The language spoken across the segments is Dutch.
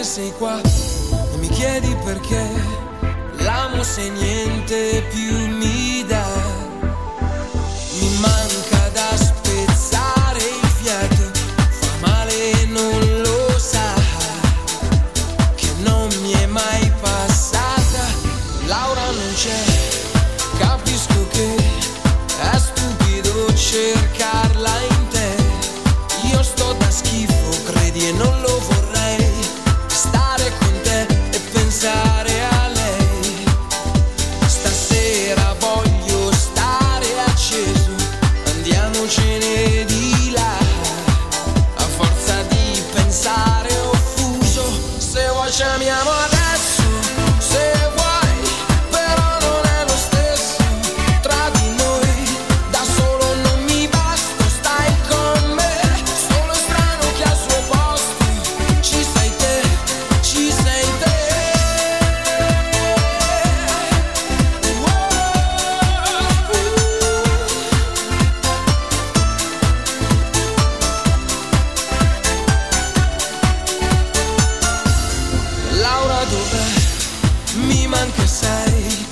che sei qua e mi chiedi perché. L'amo se niente più. dove mi manca sai.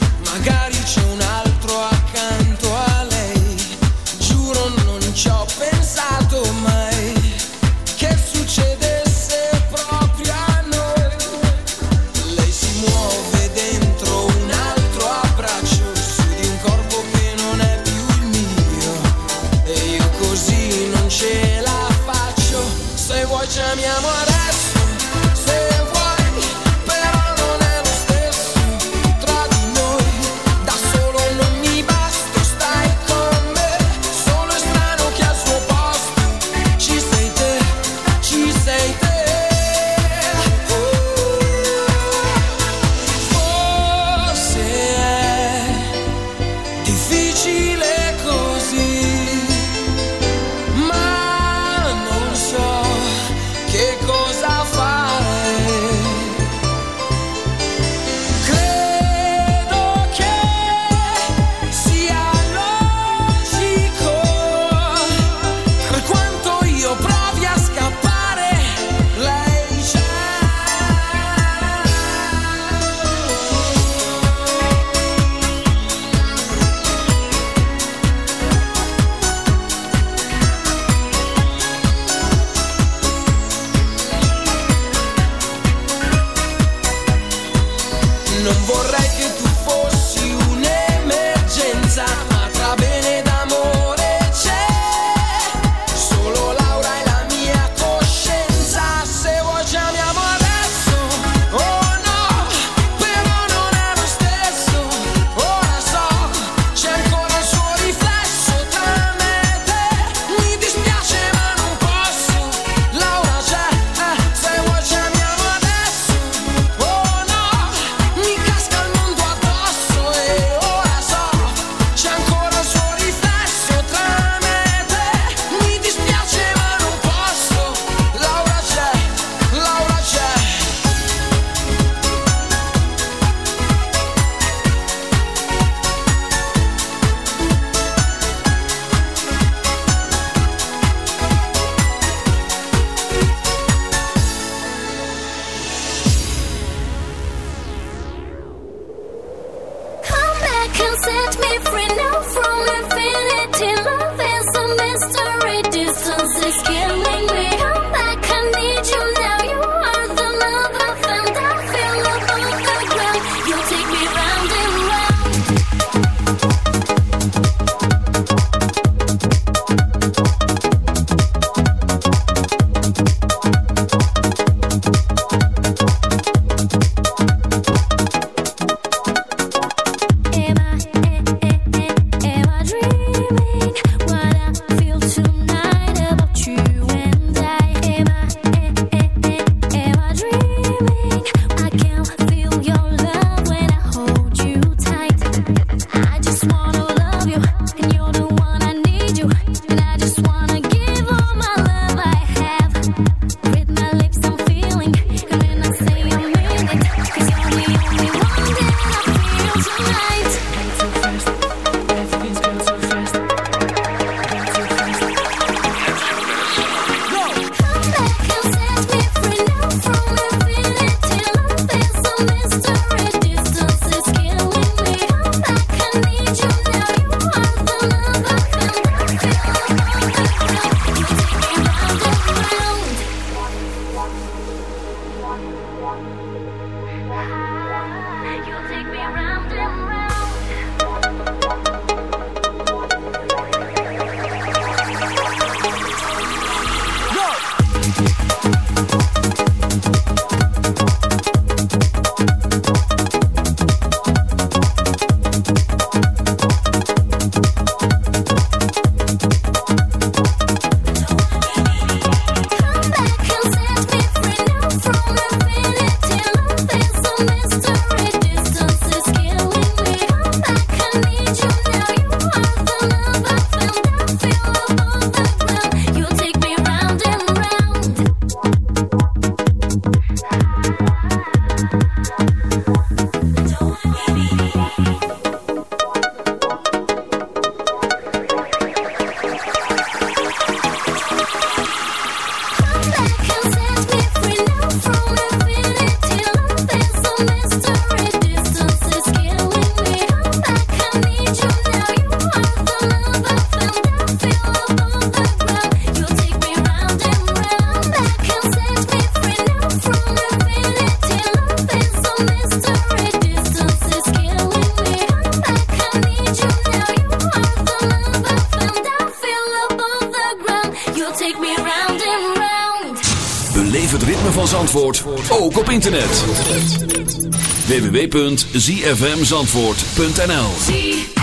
www.zfmzandvoort.nl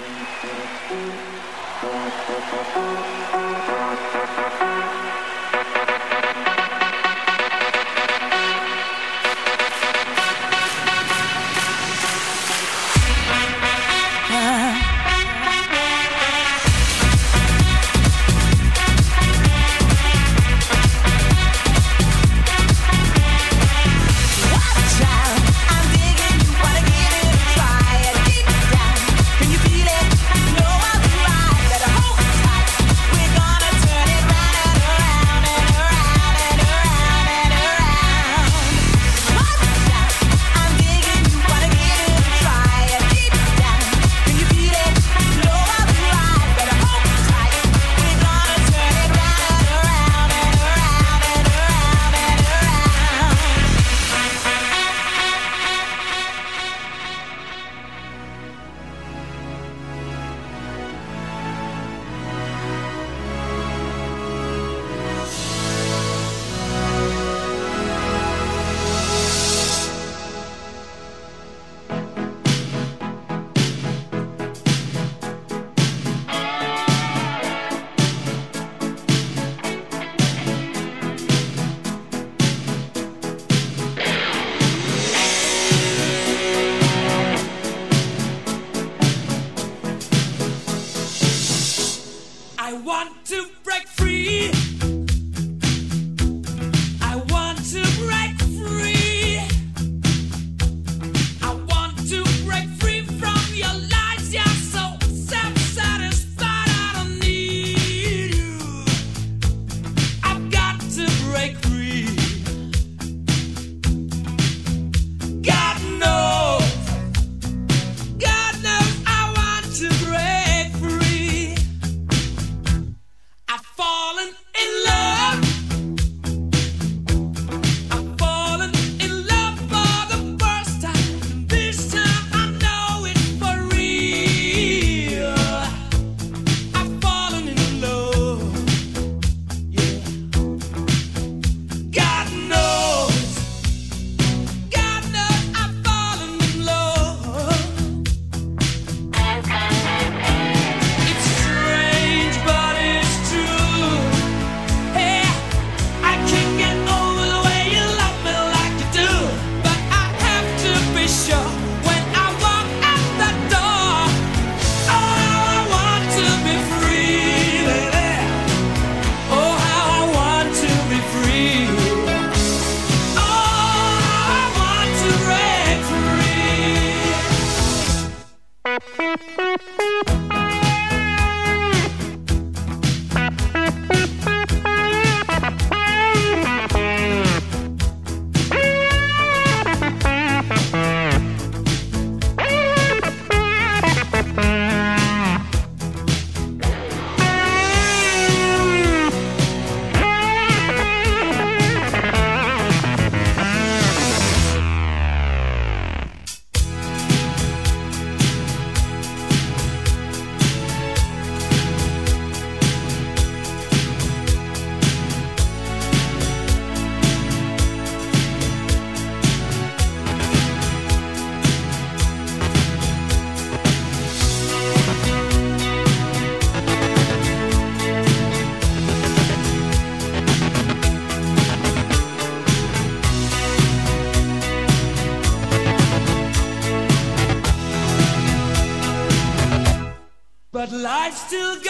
Thank you. still got.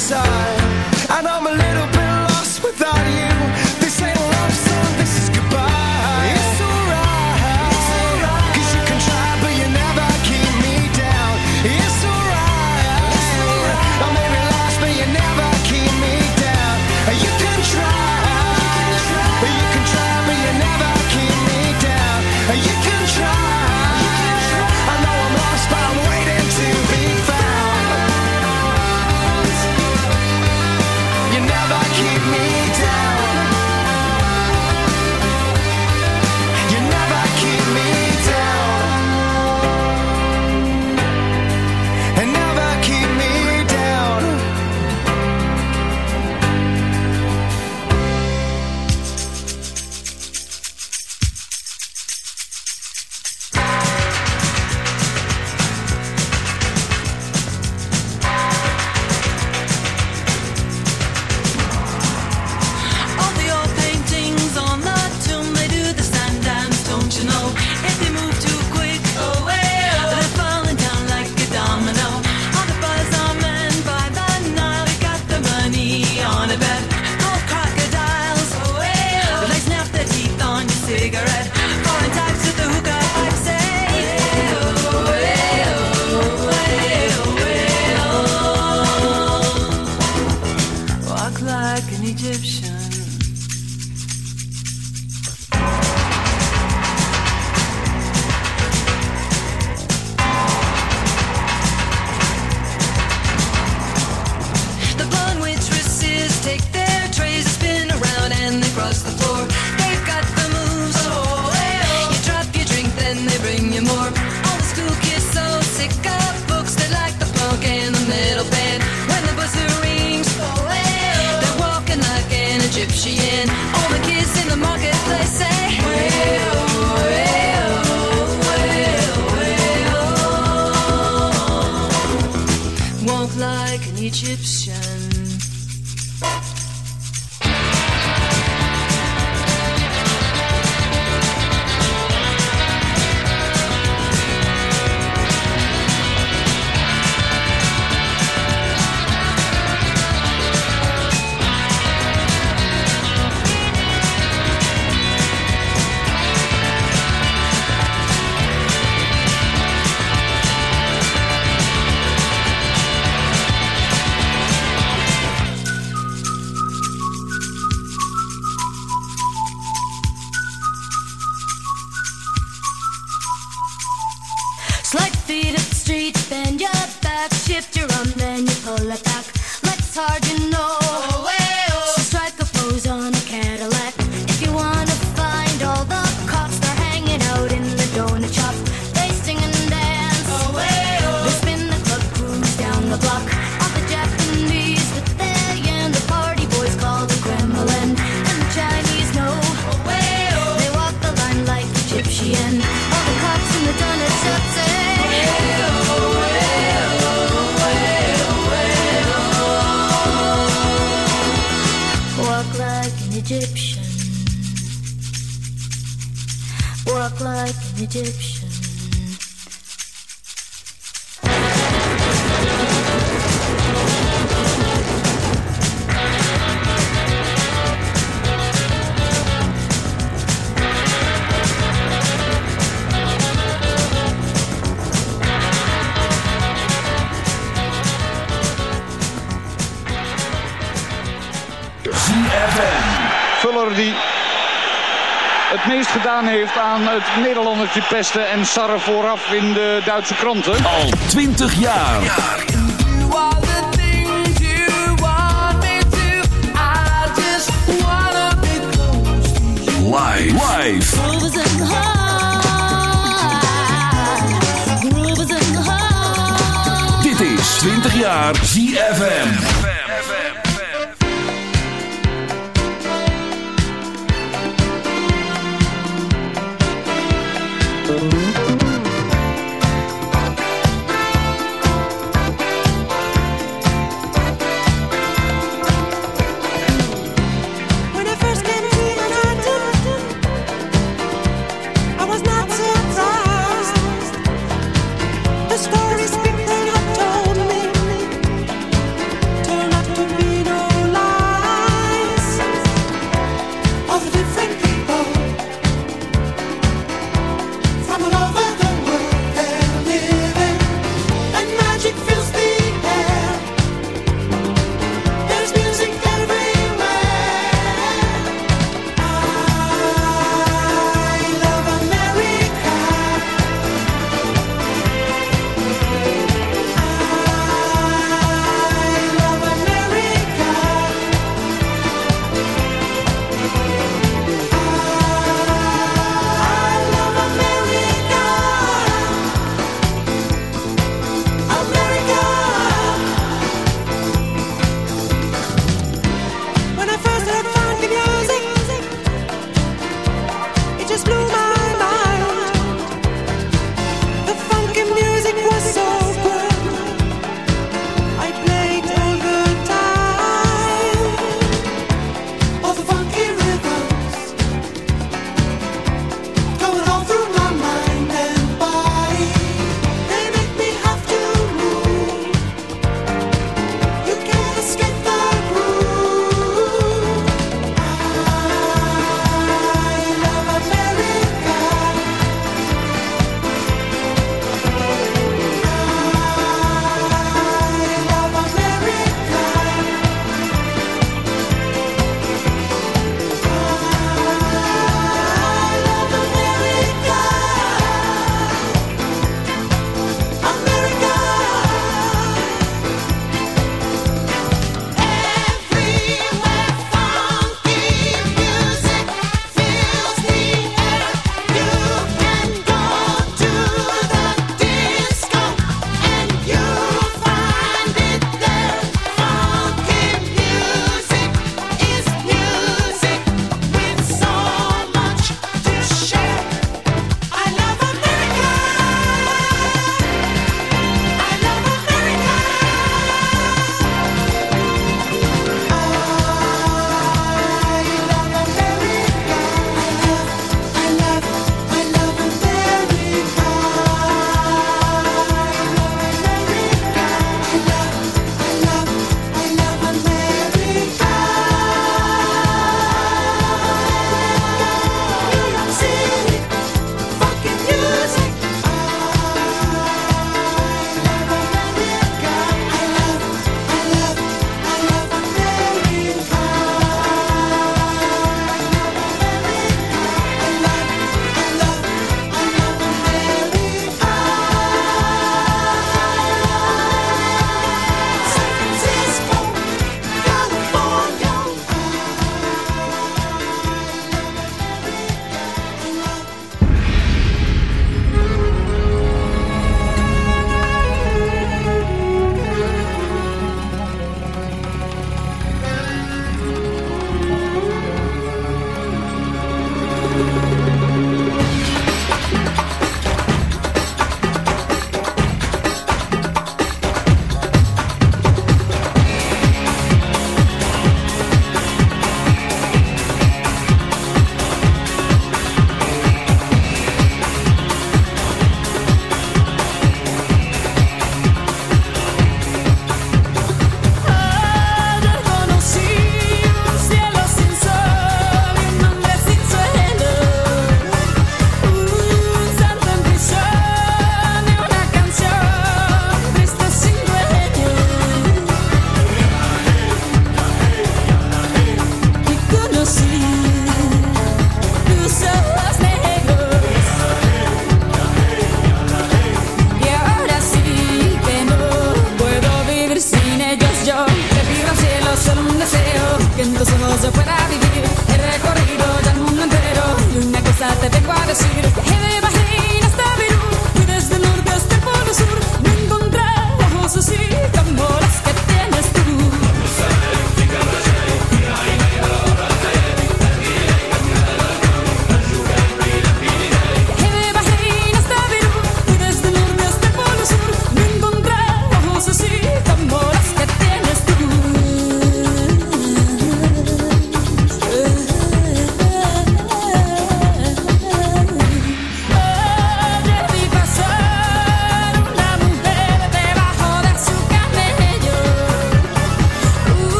side. altijd Nederlanders pesten en zarre vooraf in de Duitse kranten. Al 20 jaar. Live. Live. Dit is 20 jaar ZFM.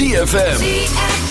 ZFM.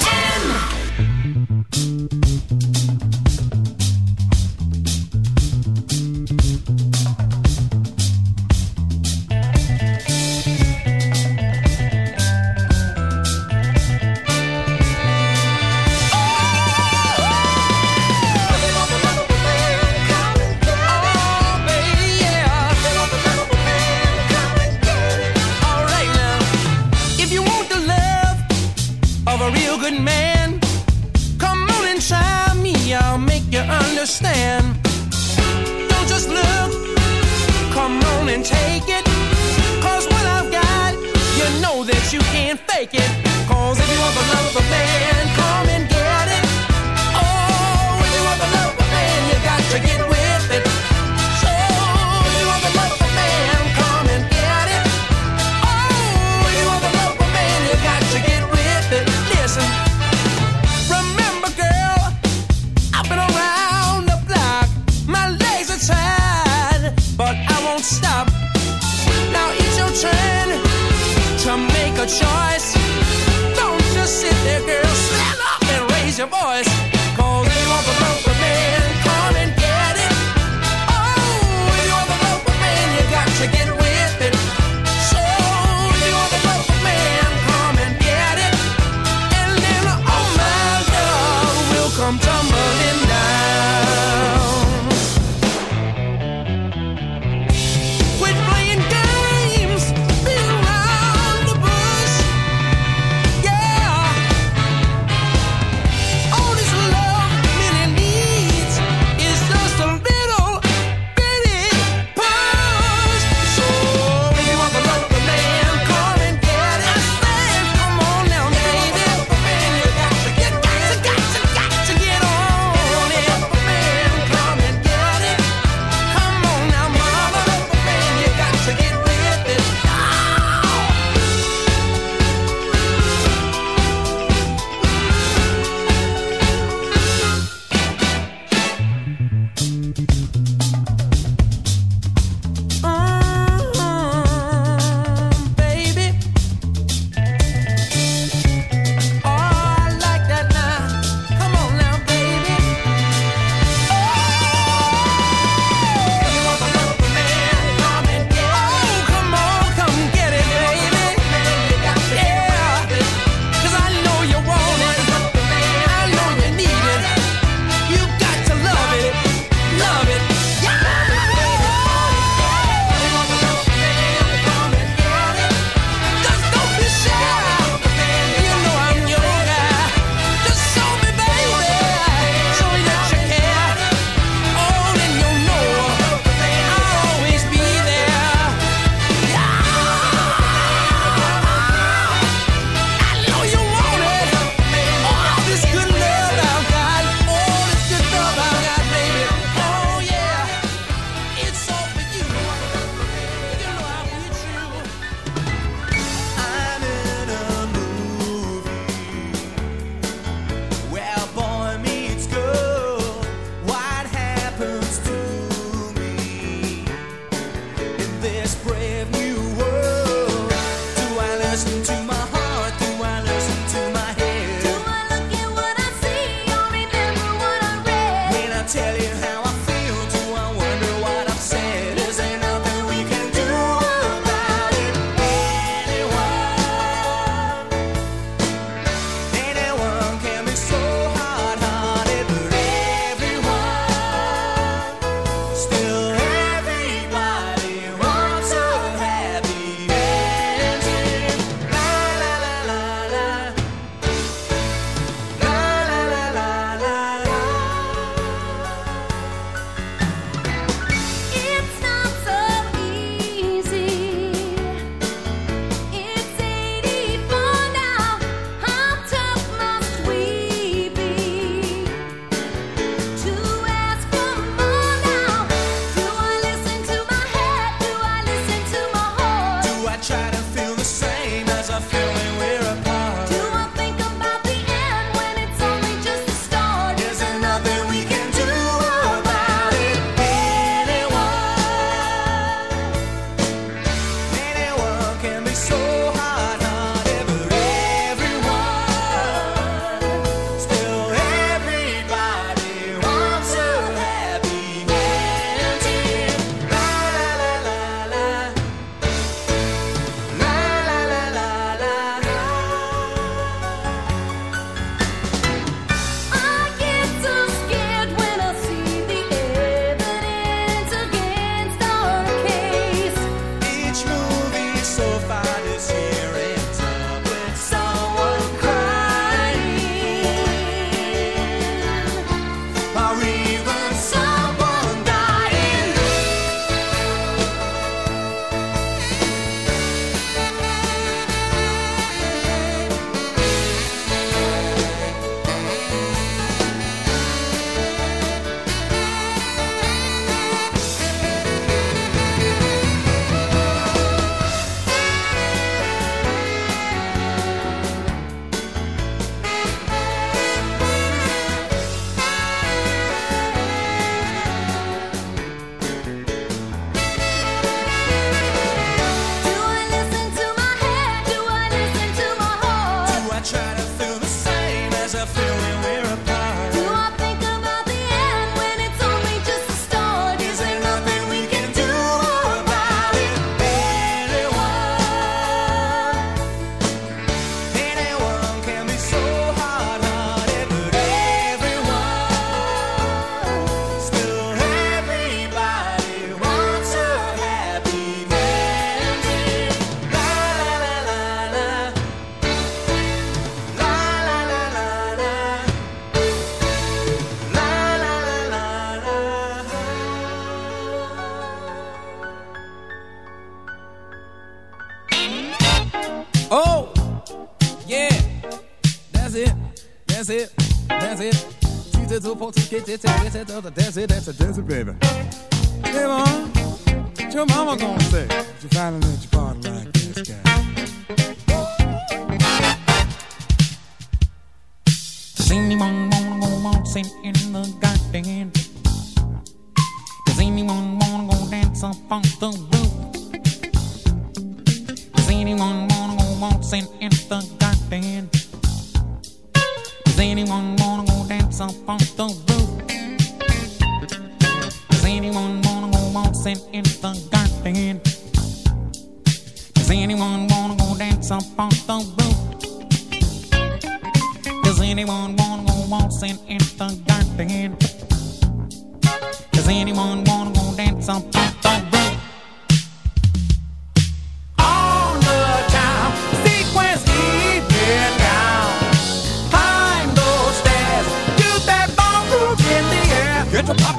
It, that's it, that's it, that's it, baby. Hey, mom, what your mama gonna say? You finally let your body like this guy. Does anyone wanna go waltzing in the garden? Does anyone wanna go dance up on the roof? Does anyone wanna go waltzing in the garden? Does anyone wanna go dance up on the roof? Anyone wanna go waltzing in the garden? Does anyone wanna go dance up on the roof? Does anyone wanna go waltzing in the garden? Does anyone wanna go dance up on the roof? On the time, sequence even down. Climb those stairs, do that ballroom in the air. Get to poppin'.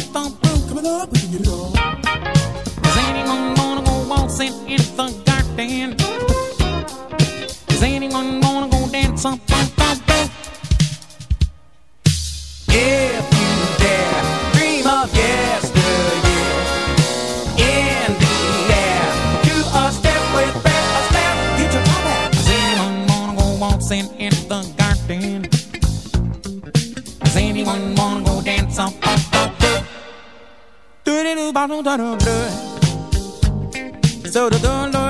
da da da. So the dun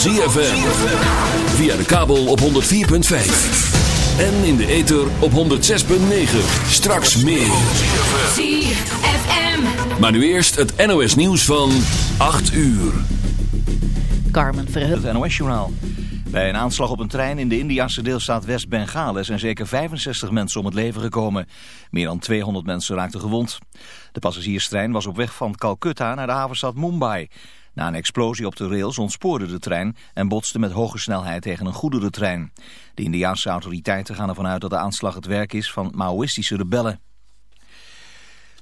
ZFM. Via de kabel op 104.5. En in de ether op 106.9. Straks meer. ZFM. Maar nu eerst het NOS nieuws van 8 uur. Carmen Verheul. Het NOS-journaal. Bij een aanslag op een trein in de Indiase deelstaat West-Bengalen zijn zeker 65 mensen om het leven gekomen. Meer dan 200 mensen raakten gewond. De passagierstrein was op weg van Calcutta naar de havenstad Mumbai. Na een explosie op de rails ontspoorde de trein en botste met hoge snelheid tegen een goederentrein. De Indiaanse autoriteiten gaan ervan uit dat de aanslag het werk is van Maoïstische rebellen.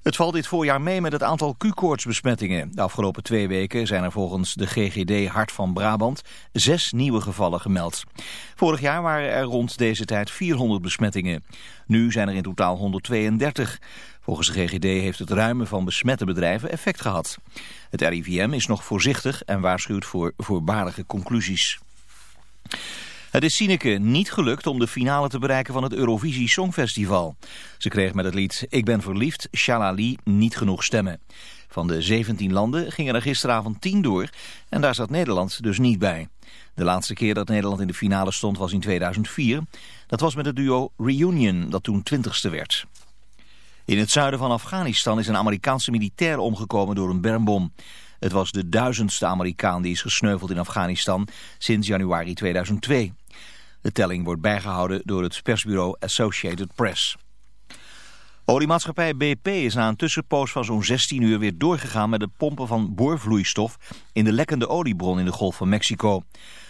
Het valt dit voorjaar mee met het aantal Q-koortsbesmettingen. De afgelopen twee weken zijn er volgens de GGD Hart van Brabant zes nieuwe gevallen gemeld. Vorig jaar waren er rond deze tijd 400 besmettingen. Nu zijn er in totaal 132. Volgens de GGD heeft het ruimen van besmette bedrijven effect gehad. Het RIVM is nog voorzichtig en waarschuwt voor voorbarige conclusies. Het is Sineke niet gelukt om de finale te bereiken van het Eurovisie Songfestival. Ze kreeg met het lied Ik ben verliefd, Shalali, niet genoeg stemmen. Van de 17 landen gingen er gisteravond 10 door en daar zat Nederland dus niet bij. De laatste keer dat Nederland in de finale stond was in 2004. Dat was met het duo Reunion, dat toen 20ste werd. In het zuiden van Afghanistan is een Amerikaanse militair omgekomen door een bermbom. Het was de duizendste Amerikaan die is gesneuveld in Afghanistan sinds januari 2002. De telling wordt bijgehouden door het persbureau Associated Press. Oliemaatschappij BP is na een tussenpoos van zo'n 16 uur weer doorgegaan met het pompen van boorvloeistof in de lekkende oliebron in de Golf van Mexico.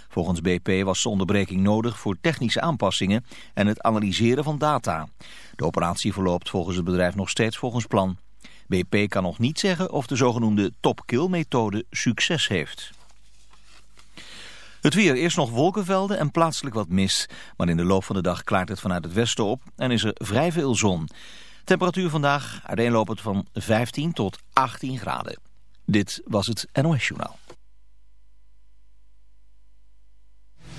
Volgens BP was de onderbreking nodig voor technische aanpassingen en het analyseren van data. De operatie verloopt volgens het bedrijf nog steeds volgens plan. BP kan nog niet zeggen of de zogenoemde top-kill-methode succes heeft. Het weer, eerst nog wolkenvelden en plaatselijk wat mist. Maar in de loop van de dag klaart het vanuit het westen op en is er vrij veel zon. Temperatuur vandaag uiteenlopend van 15 tot 18 graden. Dit was het NOS Journaal.